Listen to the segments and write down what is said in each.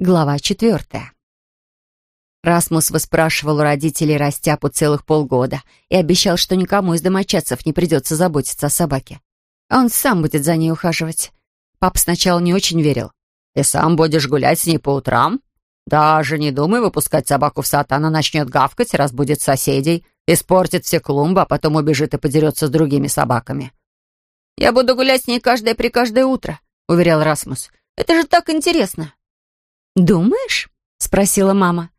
Глава четвертая. Расмус выспрашивал у родителей Растяпу целых полгода и обещал, что никому из домочадцев не придется заботиться о собаке. Он сам будет за ней ухаживать. Папа сначала не очень верил. «Ты сам будешь гулять с ней по утрам? Даже не думай выпускать собаку в сад, она начнет гавкать, разбудит соседей, испортит все клумбы, а потом убежит и подерется с другими собаками». «Я буду гулять с ней каждое при каждое утро», — уверял Расмус. «Это же так интересно!» «Думаешь?» — спросила мама.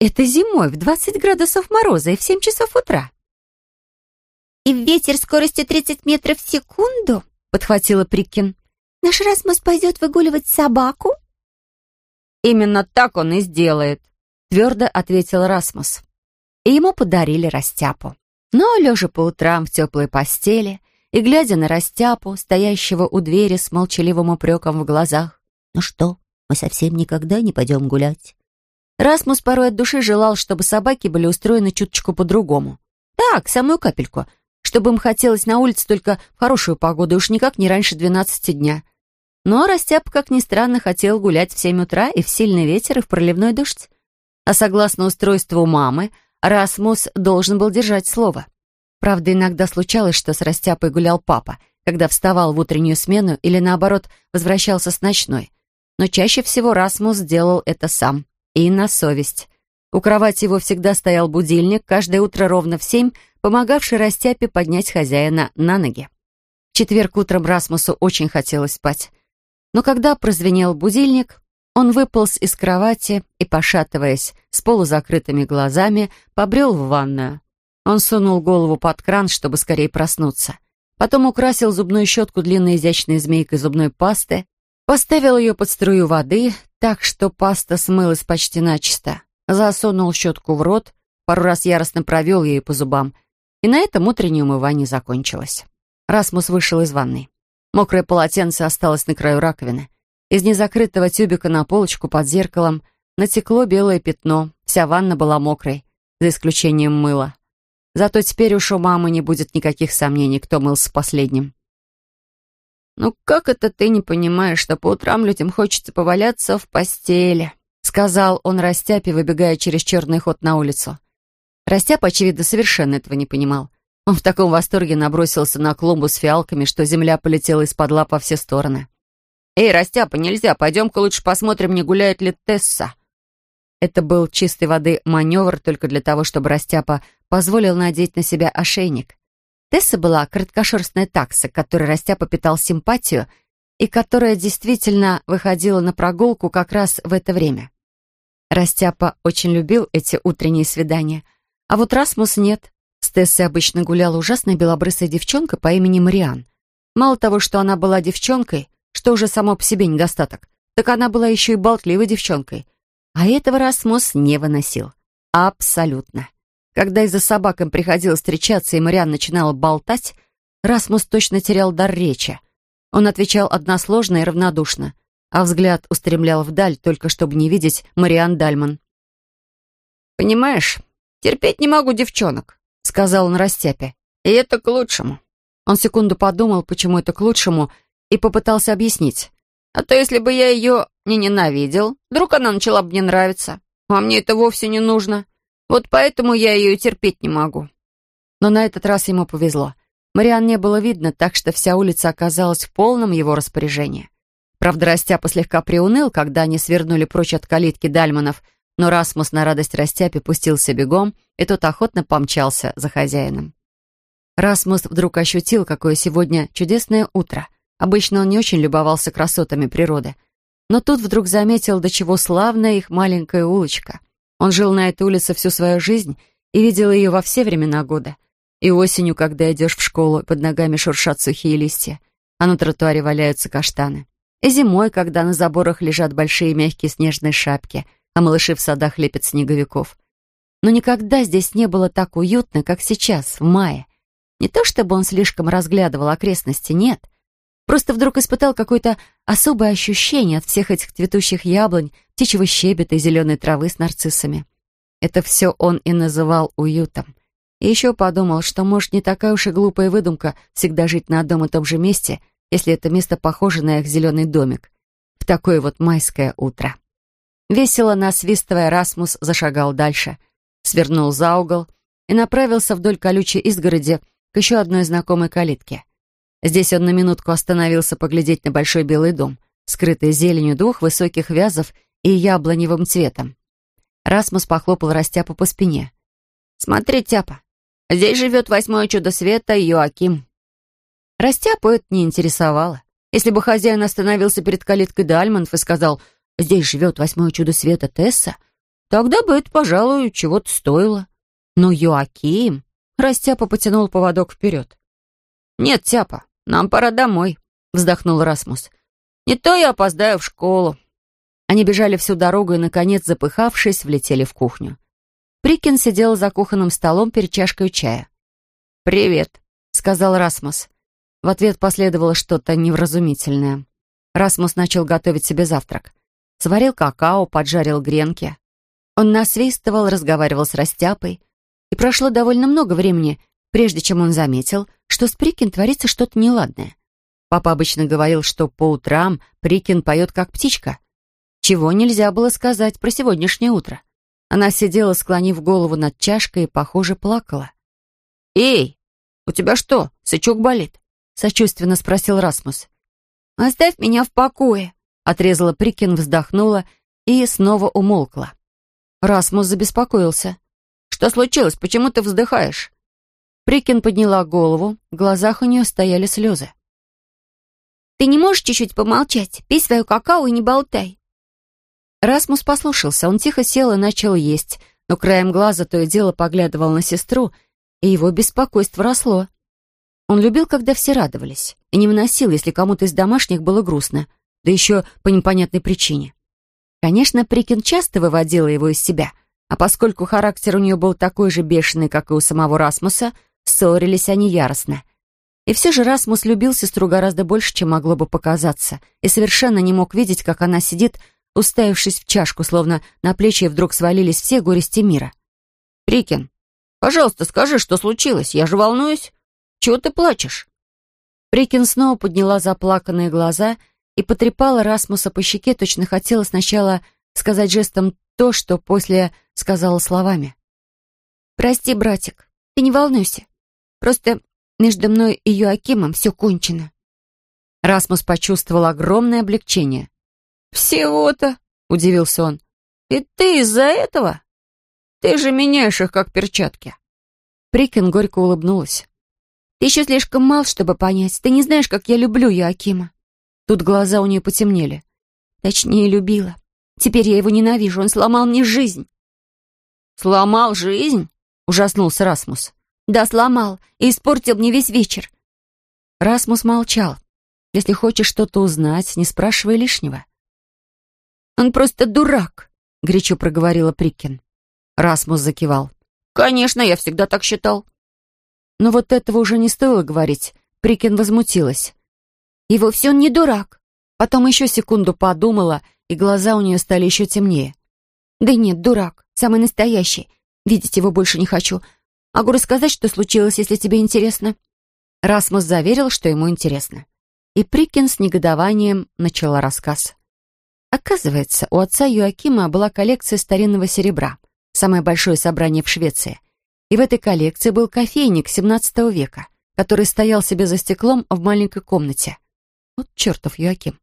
«Это зимой в 20 градусов мороза и в 7 часов утра». «И ветер скоростью 30 метров в секунду?» — подхватила Прикин. «Наш Расмус пойдет выгуливать собаку?» «Именно так он и сделает», — твердо ответил Расмус. И ему подарили растяпу. Но, лежа по утрам в теплой постели и глядя на растяпу, стоящего у двери с молчаливым упреком в глазах, «Ну что, мы совсем никогда не пойдем гулять. Расмус порой от души желал, чтобы собаки были устроены чуточку по-другому. Так, самую капельку, чтобы им хотелось на улице только в хорошую погоду, уж никак не раньше двенадцати дня. Но Растяп, как ни странно, хотел гулять в семь утра и в сильный ветер, и в проливной дождь. А согласно устройству мамы, Расмус должен был держать слово. Правда, иногда случалось, что с Растяпой гулял папа, когда вставал в утреннюю смену или, наоборот, возвращался с ночной но чаще всего Расмус делал это сам. И на совесть. У кровати его всегда стоял будильник, каждое утро ровно в семь, помогавший Растяпе поднять хозяина на ноги. В четверг утром Расмусу очень хотелось спать. Но когда прозвенел будильник, он выполз из кровати и, пошатываясь, с полузакрытыми глазами, побрел в ванную. Он сунул голову под кран, чтобы скорее проснуться. Потом украсил зубную щетку длинной изящной змейкой зубной пасты, Поставил ее под струю воды, так что паста смылась почти начисто. Засунул щетку в рот, пару раз яростно провел ею по зубам. И на этом утреннее умывание закончилось. Расмус вышел из ванной. Мокрое полотенце осталось на краю раковины. Из незакрытого тюбика на полочку под зеркалом натекло белое пятно. Вся ванна была мокрой, за исключением мыла. Зато теперь уж у мамы не будет никаких сомнений, кто мылся последним. «Ну как это ты не понимаешь, что по утрам людям хочется поваляться в постели?» сказал он Растяпе, выбегая через черный ход на улицу. Растяп, очевидно, совершенно этого не понимал. Он в таком восторге набросился на клумбу с фиалками, что земля полетела из-под лап во все стороны. «Эй, Растяпа, нельзя, пойдем-ка лучше посмотрим, не гуляет ли Тесса». Это был чистой воды маневр только для того, чтобы Растяпа позволил надеть на себя ошейник. Тесса была короткошерстная такса, которой Растяпа питал симпатию и которая действительно выходила на прогулку как раз в это время. Растяпа очень любил эти утренние свидания, а вот Расмус нет. С Тессой обычно гуляла ужасная белобрысая девчонка по имени Мариан. Мало того, что она была девчонкой, что уже само по себе недостаток, так она была еще и болтливой девчонкой. А этого Расмус не выносил. Абсолютно. Когда из-за собак им приходилось встречаться, и Мариан начинала болтать, Расмус точно терял дар речи. Он отвечал односложно и равнодушно, а взгляд устремлял вдаль, только чтобы не видеть Мариан Дальман. «Понимаешь, терпеть не могу девчонок», — сказал он Растяпе. «И это к лучшему». Он секунду подумал, почему это к лучшему, и попытался объяснить. «А то если бы я ее не ненавидел, вдруг она начала бы мне нравиться. А мне это вовсе не нужно. Вот поэтому я ее терпеть не могу». Но на этот раз ему повезло. Мариан не было видно, так что вся улица оказалась в полном его распоряжении. Правда, Растяпа слегка приуныл, когда они свернули прочь от калитки Дальманов, но Расмус на радость Растяпе пустился бегом, и тот охотно помчался за хозяином. Расмус вдруг ощутил, какое сегодня чудесное утро. Обычно он не очень любовался красотами природы. Но тут вдруг заметил, до чего славная их маленькая улочка — он жил на этой улице всю свою жизнь и видел ее во все времена года. И осенью, когда идешь в школу, под ногами шуршат сухие листья, а на тротуаре валяются каштаны. И зимой, когда на заборах лежат большие мягкие снежные шапки, а малыши в садах лепят снеговиков. Но никогда здесь не было так уютно, как сейчас, в мае. Не то чтобы он слишком разглядывал окрестности, нет. Просто вдруг испытал какое-то особое ощущение от всех этих цветущих яблонь, птичьего щебета и зеленой травы с нарциссами. Это все он и называл уютом. И еще подумал, что, может, не такая уж и глупая выдумка всегда жить на одном и том же месте, если это место похоже на их зеленый домик. В такое вот майское утро. Весело насвистывая, Расмус зашагал дальше, свернул за угол и направился вдоль колючей изгороди к еще одной знакомой калитке. Здесь он на минутку остановился поглядеть на большой белый дом, скрытый зеленью двух высоких вязов и яблоневым цветом. Расмус похлопал Растяпу по спине. «Смотри, Тяпа, здесь живет восьмое чудо света Йоаким». Растяпу это не интересовало. Если бы хозяин остановился перед калиткой Дальманов и сказал «Здесь живет восьмое чудо света Тесса», тогда бы это, пожалуй, чего-то стоило. Но Йоаким... Растяпа потянул поводок вперед. «Нет, Тяпа, нам пора домой», — вздохнул Расмус. «Не то я опоздаю в школу». Они бежали всю дорогу и, наконец, запыхавшись, влетели в кухню. Прикин сидел за кухонным столом перед чашкой чая. «Привет», — сказал Расмус. В ответ последовало что-то невразумительное. Расмус начал готовить себе завтрак. Сварил какао, поджарил гренки. Он насвистывал, разговаривал с Растяпой. И прошло довольно много времени, прежде чем он заметил, что с Прикин творится что-то неладное. Папа обычно говорил, что по утрам Прикин поет как птичка. Чего нельзя было сказать про сегодняшнее утро. Она сидела, склонив голову над чашкой и, похоже, плакала. «Эй, у тебя что, сычок болит?» сочувственно спросил Расмус. «Оставь меня в покое», — отрезала Прикин, вздохнула и снова умолкла. Расмус забеспокоился. «Что случилось? Почему ты вздыхаешь?» Прикин подняла голову, в глазах у нее стояли слезы. «Ты не можешь чуть-чуть помолчать? Пей свою какао и не болтай». Расмус послушался, он тихо сел и начал есть, но краем глаза то и дело поглядывал на сестру, и его беспокойство росло. Он любил, когда все радовались, и не выносил, если кому-то из домашних было грустно, да еще по непонятной причине. Конечно, Прикин часто выводила его из себя, а поскольку характер у нее был такой же бешеный, как и у самого Расмуса, ссорились они яростно. И все же Расмус любил сестру гораздо больше, чем могло бы показаться, и совершенно не мог видеть, как она сидит, уставившись в чашку, словно на плечи вдруг свалились все горести мира. «Прикин, пожалуйста, скажи, что случилось, я же волнуюсь». Чего ты плачешь?» Прикин снова подняла заплаканные глаза и потрепала Расмуса по щеке, точно хотела сначала сказать жестом то, что после сказала словами. «Прости, братик, ты не волнуйся. Просто между мной и Юакимом все кончено». Расмус почувствовал огромное облегчение. «Всего-то?» — удивился он. «И ты из-за этого? Ты же меняешь их, как перчатки». Прикин горько улыбнулась. Ты еще слишком мал, чтобы понять. Ты не знаешь, как я люблю Якима. Тут глаза у нее потемнели. Точнее, любила. Теперь я его ненавижу. Он сломал мне жизнь. «Сломал жизнь?» — ужаснулся Расмус. «Да, сломал. И испортил мне весь вечер». Расмус молчал. «Если хочешь что-то узнать, не спрашивай лишнего». «Он просто дурак», — горячо проговорила Прикин. Расмус закивал. «Конечно, я всегда так считал». Но вот этого уже не стоило говорить. Прикин возмутилась. «И вовсе он не дурак». Потом еще секунду подумала, и глаза у нее стали еще темнее. «Да нет, дурак. Самый настоящий. Видеть его больше не хочу. Могу рассказать, что случилось, если тебе интересно». Расмус заверил, что ему интересно. И Прикин с негодованием начала рассказ. Оказывается, у отца Юакима была коллекция старинного серебра, самое большое собрание в Швеции — и в этой коллекции был кофейник XVII века, который стоял себе за стеклом в маленькой комнате. Вот чертов Юаким.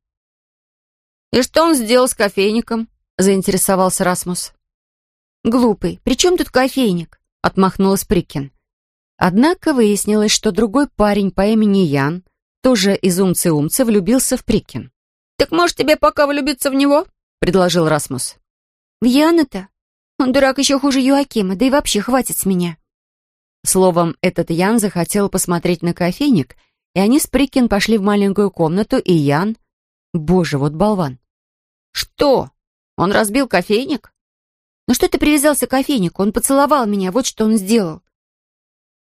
«И что он сделал с кофейником?» — заинтересовался Расмус. «Глупый. При чем тут кофейник?» — отмахнулась Прикин. Однако выяснилось, что другой парень по имени Ян, тоже из умцы-умцы, влюбился в Прикин. «Так может тебе пока влюбиться в него?» — предложил Расмус. «В Яна-то? Он дурак еще хуже Юакима, да и вообще хватит с меня». Словом, этот Ян захотел посмотреть на кофейник, и они с Прикин пошли в маленькую комнату, и Ян... Боже, вот болван. «Что? Он разбил кофейник?» «Ну что ты привязался к кофейнику? Он поцеловал меня, вот что он сделал».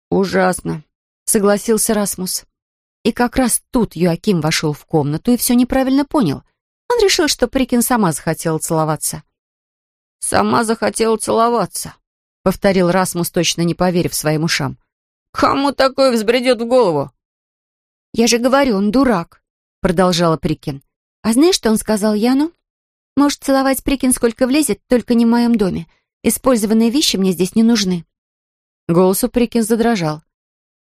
«Ужасно», — согласился Расмус. И как раз тут Юаким вошел в комнату и все неправильно понял. Он решил, что Прикин сама захотела целоваться. «Сама захотела целоваться», — повторил Расмус, точно не поверив своим ушам. «Кому такое взбредет в голову?» «Я же говорю, он дурак», — продолжала Прикин. «А знаешь, что он сказал Яну?» Можешь целовать Прикин сколько влезет, только не в моем доме. Использованные вещи мне здесь не нужны». Голос у Прикин задрожал.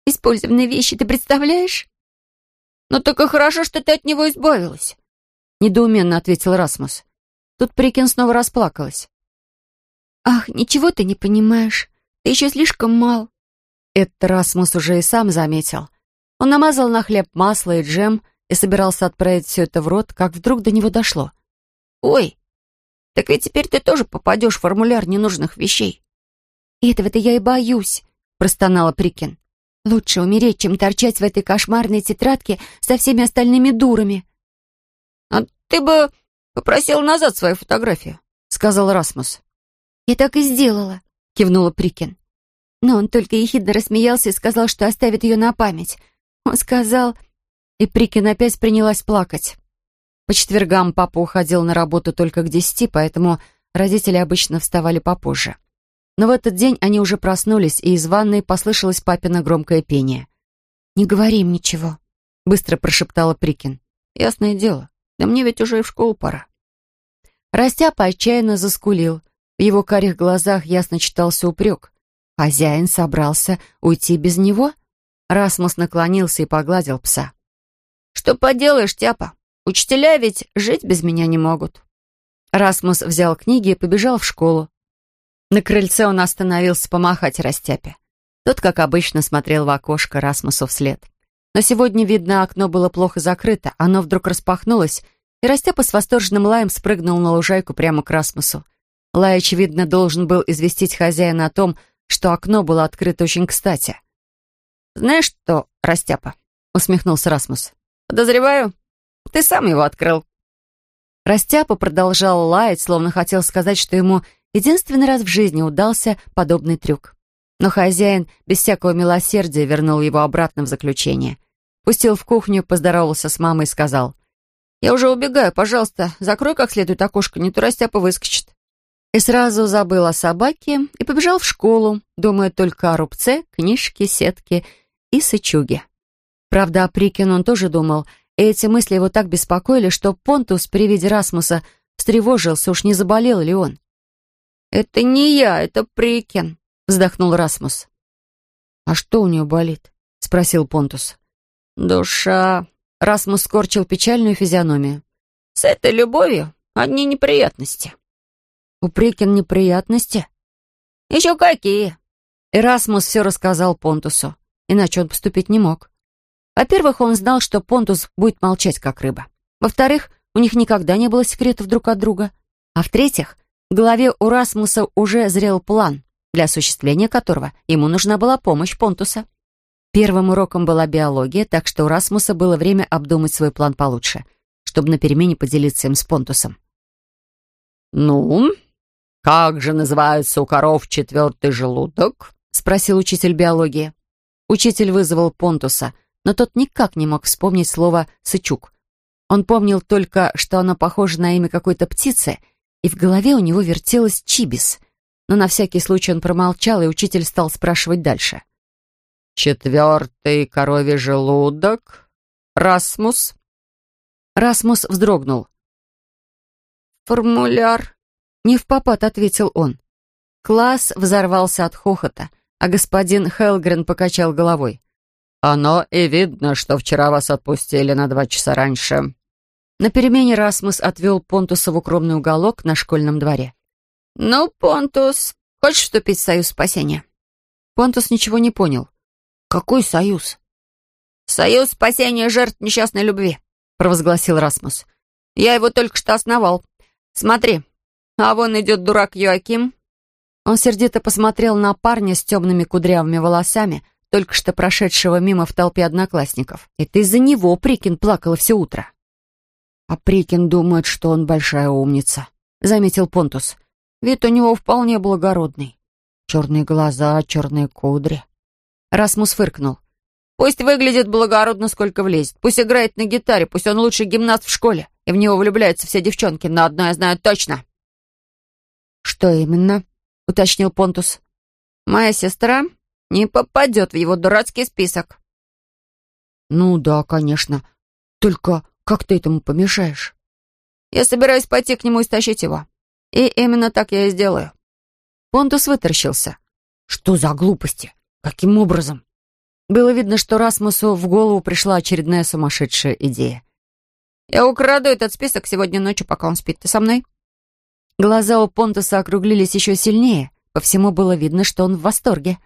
«Использованные вещи, ты представляешь?» «Ну так и хорошо, что ты от него избавилась», — недоуменно ответил Расмус. Тут Прикин снова расплакалась. «Ах, ничего ты не понимаешь. Ты еще слишком мал». Это Расмус уже и сам заметил. Он намазал на хлеб масло и джем и собирался отправить все это в рот, как вдруг до него дошло. «Ой, так ведь теперь ты тоже попадешь в формуляр ненужных вещей». «Этого-то я и боюсь», — простонала Прикин. «Лучше умереть, чем торчать в этой кошмарной тетрадке со всеми остальными дурами». «А ты бы попросил назад свою фотографию», — сказал Расмус. «Я так и сделала», — кивнула Прикин. Но он только ехидно рассмеялся и сказал, что оставит ее на память. Он сказал... И Прикин опять принялась плакать. По четвергам папа уходил на работу только к десяти, поэтому родители обычно вставали попозже. Но в этот день они уже проснулись, и из ванной послышалось папино громкое пение. «Не говори им ничего», — быстро прошептала Прикин. «Ясное дело. Да мне ведь уже и в школу пора». Растяпа отчаянно заскулил. В его карих глазах ясно читался упрек. Хозяин собрался уйти без него? Расмус наклонился и погладил пса. «Что поделаешь, Тяпа? Учителя ведь жить без меня не могут». Расмус взял книги и побежал в школу. На крыльце он остановился помахать Растяпе. Тот, как обычно, смотрел в окошко Расмусу вслед. Но сегодня, видно, окно было плохо закрыто, оно вдруг распахнулось, и Растяпа с восторженным лаем спрыгнул на лужайку прямо к Расмусу. Лай, очевидно, должен был известить хозяина о том, что окно было открыто очень кстати. «Знаешь что, Растяпа?» — усмехнулся Расмус. Подозреваю, ты сам его открыл». Растяпа продолжал лаять, словно хотел сказать, что ему единственный раз в жизни удался подобный трюк. Но хозяин без всякого милосердия вернул его обратно в заключение. Пустил в кухню, поздоровался с мамой и сказал, «Я уже убегаю, пожалуйста, закрой как следует окошко, не то Растяпа выскочит». И сразу забыл о собаке и побежал в школу, думая только о рубце, книжке, сетке и сычуге. Правда, о Прикин он тоже думал, и эти мысли его так беспокоили, что Понтус при виде Расмуса встревожился, уж не заболел ли он. «Это не я, это Прикин», — вздохнул Расмус. «А что у нее болит?» — спросил Понтус. «Душа», — Расмус скорчил печальную физиономию. «С этой любовью одни неприятности». «У Прикин неприятности?» «Еще какие?» Эрасмус все рассказал Понтусу, иначе он поступить не мог. Во-первых, он знал, что Понтус будет молчать, как рыба. Во-вторых, у них никогда не было секретов друг от друга. А в-третьих, в голове у Расмуса уже зрел план, для осуществления которого ему нужна была помощь Понтуса. Первым уроком была биология, так что у Расмуса было время обдумать свой план получше, чтобы на перемене поделиться им с Понтусом. «Ну, как же называется у коров четвертый желудок?» — спросил учитель биологии. Учитель вызвал Понтуса — но тот никак не мог вспомнить слово «сычук». Он помнил только, что оно похоже на имя какой-то птицы, и в голове у него вертелось чибис. Но на всякий случай он промолчал, и учитель стал спрашивать дальше. «Четвертый коровий желудок? Расмус?» Расмус вздрогнул. «Формуляр?» Не в попад, ответил он. Класс взорвался от хохота, а господин Хелгрен покачал головой. «Оно и видно, что вчера вас отпустили на два часа раньше». На перемене Расмус отвел Понтуса в укромный уголок на школьном дворе. «Ну, Понтус, хочешь вступить в союз спасения?» Понтус ничего не понял. «Какой союз?» «Союз спасения жертв несчастной любви», — провозгласил Расмус. «Я его только что основал. Смотри, а вон идет дурак Йоаким». Он сердито посмотрел на парня с темными кудрявыми волосами, только что прошедшего мимо в толпе одноклассников. Это из-за него Прикин плакала все утро. «А Прикин думает, что он большая умница», — заметил Понтус. «Вид у него вполне благородный. Черные глаза, черные кудри». Расмус фыркнул. «Пусть выглядит благородно, сколько влезет. Пусть играет на гитаре, пусть он лучший гимнаст в школе, и в него влюбляются все девчонки, но одно я знаю точно». «Что именно?» — уточнил Понтус. «Моя сестра не попадет в его дурацкий список». «Ну да, конечно. Только как ты этому помешаешь?» Я собираюсь пойти к нему и стащить его. И именно так я и сделаю». Понтус вытаращился. «Что за глупости? Каким образом?» Было видно, что Расмусу в голову пришла очередная сумасшедшая идея. «Я украду этот список сегодня ночью, пока он спит. Ты со мной?» Глаза у Понтуса округлились еще сильнее. По всему было видно, что он в восторге.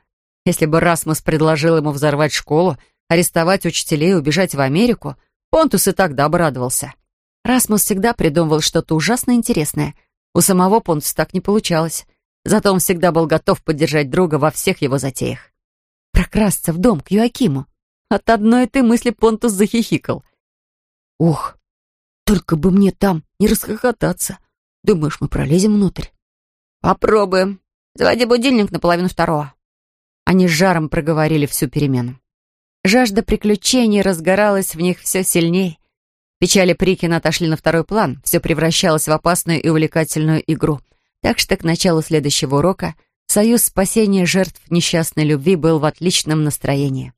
Если бы Расмус предложил ему взорвать школу, арестовать учителей и убежать в Америку, Понтус и тогда обрадовался. Расмус всегда придумывал что-то ужасно интересное. У самого Понтуса так не получалось. Зато он всегда был готов поддержать друга во всех его затеях. Прокрасться в дом к Юакиму. От одной этой мысли Понтус захихикал. «Ух, только бы мне там не расхохотаться. Думаешь, мы пролезем внутрь?» «Попробуем. Заводи будильник на половину второго». Они с жаром проговорили всю перемену. Жажда приключений разгоралась в них все сильнее. Печали Прикина отошли на второй план, все превращалось в опасную и увлекательную игру. Так что к началу следующего урока союз спасения жертв несчастной любви был в отличном настроении.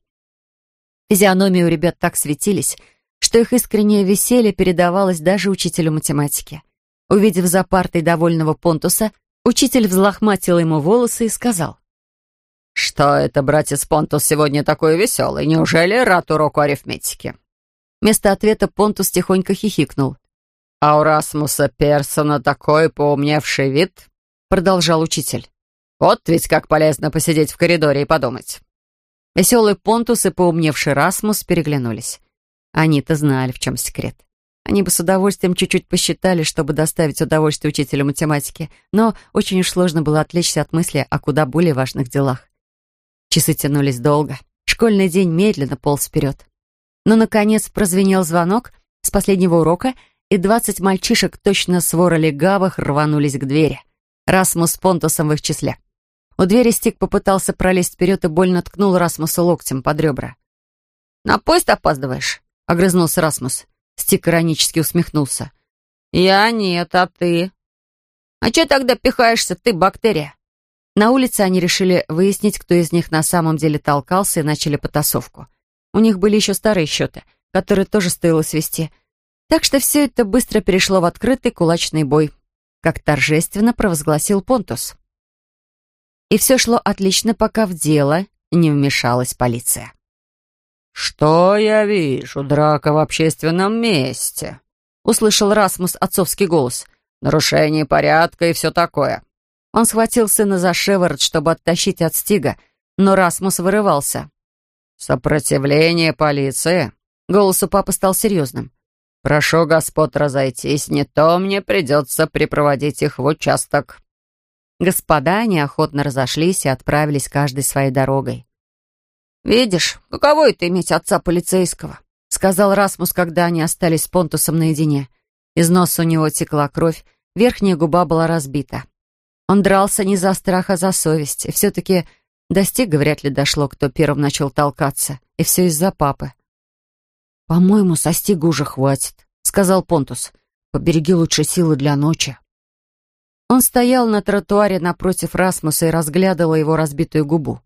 Физиономии у ребят так светились, что их искреннее веселье передавалось даже учителю математики. Увидев за партой довольного Понтуса, учитель взлохматил ему волосы и сказал. «Что это, братец Понтус, сегодня такой веселый? Неужели рад уроку арифметики?» Вместо ответа Понтус тихонько хихикнул. «А у Расмуса Персона такой поумневший вид», — продолжал учитель. «Вот ведь как полезно посидеть в коридоре и подумать». Веселый Понтус и поумневший Расмус переглянулись. Они-то знали, в чем секрет. Они бы с удовольствием чуть-чуть посчитали, чтобы доставить удовольствие учителю математики, но очень уж сложно было отвлечься от мысли о куда более важных делах. Часы тянулись долго. Школьный день медленно полз вперед. Но, наконец, прозвенел звонок с последнего урока, и двадцать мальчишек, точно свора легавых, рванулись к двери. Расмус с Понтусом в их числе. У двери Стик попытался пролезть вперед и больно ткнул Расмуса локтем под ребра. «На поезд опаздываешь?» — огрызнулся Расмус. Стик иронически усмехнулся. «Я нет, а ты?» «А че тогда пихаешься, ты, бактерия?» На улице они решили выяснить, кто из них на самом деле толкался, и начали потасовку. У них были еще старые счеты, которые тоже стоило свести. Так что все это быстро перешло в открытый кулачный бой, как торжественно провозгласил Понтус. И все шло отлично, пока в дело не вмешалась полиция. «Что я вижу? Драка в общественном месте», — услышал Расмус отцовский голос. «Нарушение порядка и все такое». Он схватил сына за шеворот, чтобы оттащить от стига, но Расмус вырывался. «Сопротивление полиции?» Голос у папы стал серьезным. «Прошу господ разойтись, не то мне придется припроводить их в участок». Господа неохотно разошлись и отправились каждой своей дорогой. «Видишь, каково это иметь отца полицейского?» сказал Расмус, когда они остались с Понтусом наедине. Из носа у него текла кровь, верхняя губа была разбита. Он дрался не за страх, а за совесть, и все-таки до Стига вряд ли дошло, кто первым начал толкаться. И все из-за папы. «По-моему, со Стига уже хватит», — сказал Понтус. «Побереги лучше силы для ночи». Он стоял на тротуаре напротив Расмуса и разглядывал его разбитую губу.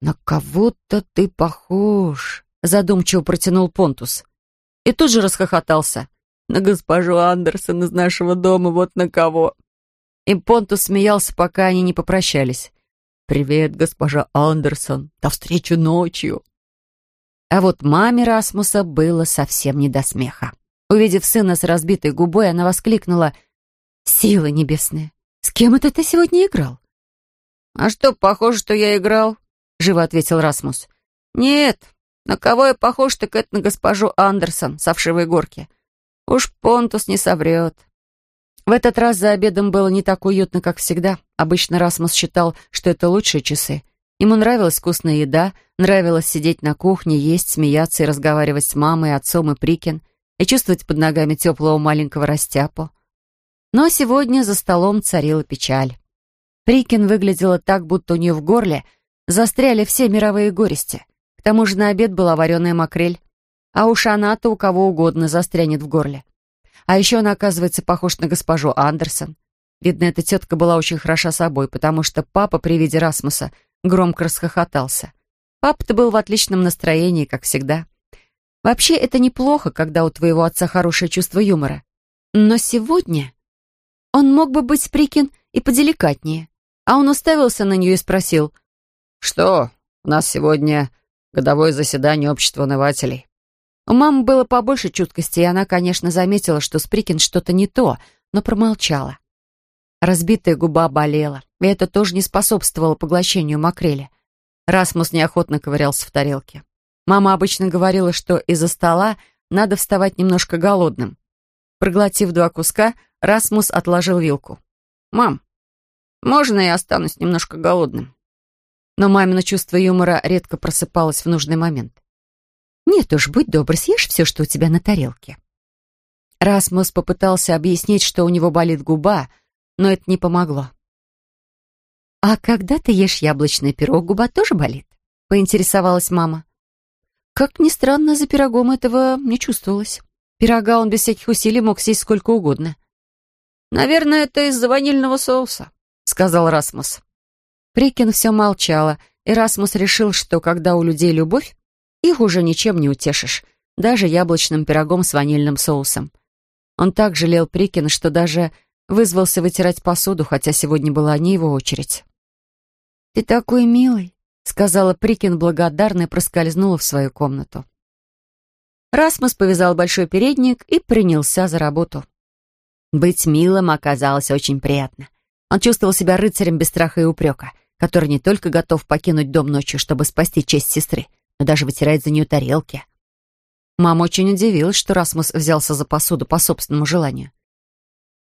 «На кого-то ты похож», — задумчиво протянул Понтус. И тут же расхохотался. «На госпожу Андерсон из нашего дома, вот на кого». И Понтус смеялся, пока они не попрощались. «Привет, госпожа Андерсон. До встречи ночью». А вот маме Расмуса было совсем не до смеха. Увидев сына с разбитой губой, она воскликнула «Силы небесные! С кем это ты сегодня играл?» «А что, похоже, что я играл?» — живо ответил Расмус. «Нет, на кого я похож, так это на госпожу Андерсон со вшивой горки. Уж Понтус не соврет». В этот раз за обедом было не так уютно, как всегда. Обычно Расмус считал, что это лучшие часы. Ему нравилась вкусная еда, нравилось сидеть на кухне, есть, смеяться и разговаривать с мамой, отцом и Прикин, и чувствовать под ногами теплого маленького растяпу. Но сегодня за столом царила печаль. Прикин выглядела так, будто у нее в горле застряли все мировые горести. К тому же на обед была вареная макрель. А уж она-то у кого угодно застрянет в горле. А еще он, оказывается, похож на госпожу Андерсон. Видно, эта тетка была очень хороша собой, потому что папа при виде Расмуса громко расхохотался. Папа-то был в отличном настроении, как всегда. Вообще, это неплохо, когда у твоего отца хорошее чувство юмора. Но сегодня он мог бы быть Прикин и поделикатнее. А он уставился на нее и спросил. «Что, у нас сегодня годовое заседание общества навателей?» У мамы было побольше чуткости, и она, конечно, заметила, что с Прикин что-то не то, но промолчала. Разбитая губа болела, и это тоже не способствовало поглощению макрели. Расмус неохотно ковырялся в тарелке. Мама обычно говорила, что из-за стола надо вставать немножко голодным. Проглотив два куска, Расмус отложил вилку. «Мам, можно я останусь немножко голодным?» Но мамино чувство юмора редко просыпалось в нужный момент. «Нет уж, будь добр, съешь все, что у тебя на тарелке». Расмус попытался объяснить, что у него болит губа, но это не помогло. «А когда ты ешь яблочный пирог, губа тоже болит?» — поинтересовалась мама. Как ни странно, за пирогом этого не чувствовалось. Пирога он без всяких усилий мог съесть сколько угодно. «Наверное, это из-за ванильного соуса», — сказал Расмус. Прикин все молчала, и Расмус решил, что когда у людей любовь, их уже ничем не утешишь, даже яблочным пирогом с ванильным соусом. Он так жалел Прикина, что даже вызвался вытирать посуду, хотя сегодня была не его очередь. «Ты такой милый», — сказала Прикин благодарно и проскользнула в свою комнату. Расмус повязал большой передник и принялся за работу. Быть милым оказалось очень приятно. Он чувствовал себя рыцарем без страха и упрека, который не только готов покинуть дом ночью, чтобы спасти честь сестры, но даже вытирает за нее тарелки. Мама очень удивилась, что Расмус взялся за посуду по собственному желанию.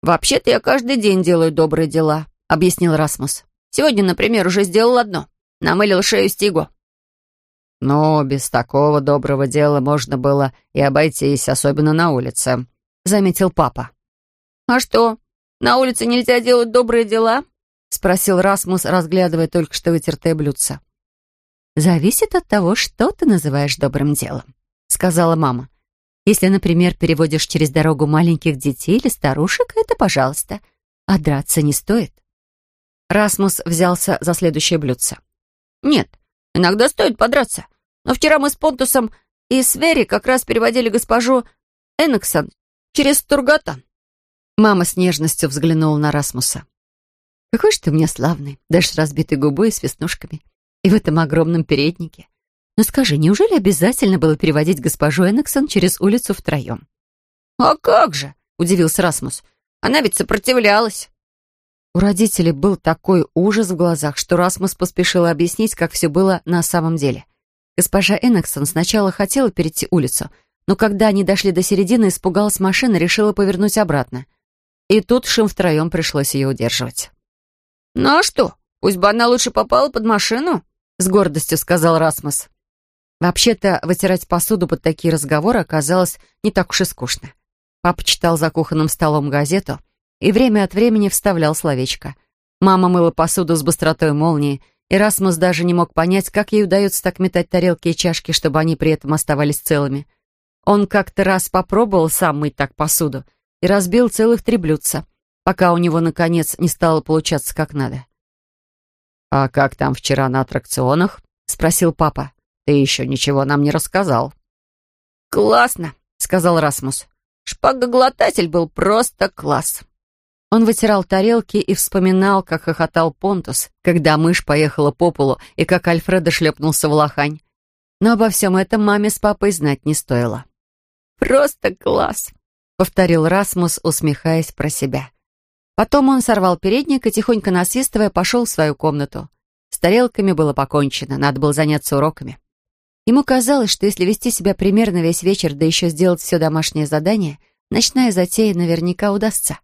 «Вообще-то я каждый день делаю добрые дела», — объяснил Расмус. «Сегодня, например, уже сделал одно. Намылил шею Стигу. Но без такого доброго дела можно было и обойтись, особенно на улице», — заметил папа. «А что, на улице нельзя делать добрые дела?» — спросил Расмус, разглядывая только что вытертое блюдце. «Зависит от того, что ты называешь добрым делом», — сказала мама. «Если, например, переводишь через дорогу маленьких детей или старушек, это пожалуйста. А драться не стоит». Расмус взялся за следующее блюдце. «Нет, иногда стоит подраться. Но вчера мы с Понтусом и Свери как раз переводили госпожу Эннексон через Тургатан». Мама с нежностью взглянула на Расмуса. «Какой же ты у меня славный, даже с разбитой губой и с веснушками. И в этом огромном переднике. Но скажи, неужели обязательно было переводить госпожу Эннексон через улицу втроем?» «А как же?» — удивился Расмус. «Она ведь сопротивлялась». У родителей был такой ужас в глазах, что Расмус поспешил объяснить, как все было на самом деле. Госпожа Эннексон сначала хотела перейти улицу, но когда они дошли до середины, испугалась машины и решила повернуть обратно. И тут шим втроем пришлось ее удерживать. «Ну а что, пусть бы она лучше попала под машину?» — с гордостью сказал Расмус. Вообще-то, вытирать посуду под такие разговоры оказалось не так уж и скучно. Папа читал за кухонным столом газету и время от времени вставлял словечко. Мама мыла посуду с быстротой молнии, и Расмус даже не мог понять, как ей удается так метать тарелки и чашки, чтобы они при этом оставались целыми. Он как-то раз попробовал сам мыть так посуду и разбил целых три блюдца, пока у него, наконец, не стало получаться как надо. «А как там вчера на аттракционах?» — спросил папа. «Ты еще ничего нам не рассказал». «Классно», — сказал Расмус. «Шпагоглотатель был просто класс». Он вытирал тарелки и вспоминал, как хохотал Понтус, когда мышь поехала по полу и как Альфреда шлепнулся в лохань. Но обо всем этом маме с папой знать не стоило. «Просто класс», — повторил Расмус, усмехаясь про себя. Потом он сорвал передник и, тихонько насвистывая, пошел в свою комнату. С тарелками было покончено, надо было заняться уроками. Ему казалось, что если вести себя примерно весь вечер, да еще сделать все домашнее задание, ночная затея наверняка удастся.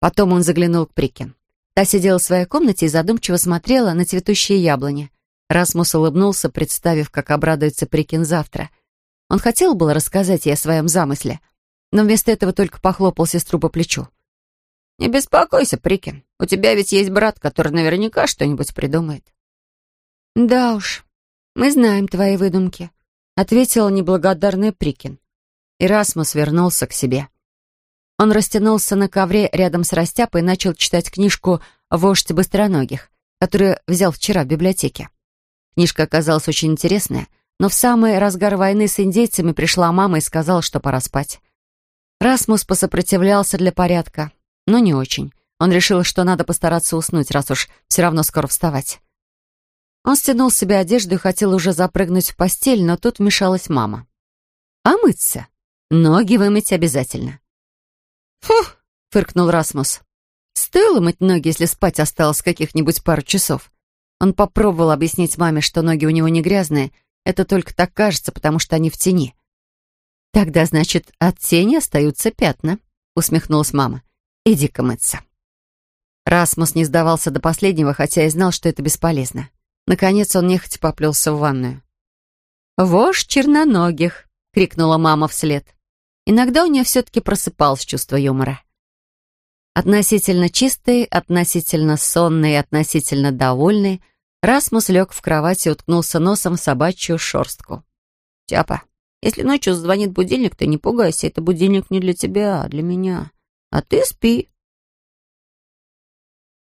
Потом он заглянул к Прикин. Та сидела в своей комнате и задумчиво смотрела на цветущие яблони. Расмус улыбнулся, представив, как обрадуется Прикин завтра. Он хотел было рассказать ей о своем замысле, но вместо этого только похлопал сестру по плечу. «Не беспокойся, Прикин. У тебя ведь есть брат, который наверняка что-нибудь придумает». «Да уж, мы знаем твои выдумки», — ответила неблагодарная Прикин. Ирасмус вернулся к себе. Он растянулся на ковре рядом с Растяпой и начал читать книжку «Вождь быстроногих», которую взял вчера в библиотеке. Книжка оказалась очень интересная, но в самый разгар войны с индейцами пришла мама и сказала, что пора спать. Расмус посопротивлялся для порядка, но не очень. Он решил, что надо постараться уснуть, раз уж все равно скоро вставать. Он стянул с себя одежду и хотел уже запрыгнуть в постель, но тут вмешалась мама. «А мыться? Ноги вымыть обязательно». «Фух!» — фыркнул Расмус. «Стоило мыть ноги, если спать осталось каких-нибудь пару часов». Он попробовал объяснить маме, что ноги у него не грязные, это только так кажется, потому что они в тени. «Тогда, значит, от тени остаются пятна», — усмехнулась мама. «Иди-ка мыться». Расмус не сдавался до последнего, хотя и знал, что это бесполезно. Наконец он нехотя поплелся в ванную. «Вождь черноногих!» — крикнула мама вслед. Иногда у нее все-таки просыпалось чувство юмора. Относительно чистый, относительно сонный относительно довольный, Расмус лег в кровать и уткнулся носом в собачью шорстку. «Тяпа, если ночью звонит будильник, ты не пугайся, это будильник не для тебя, а для меня. А ты спи,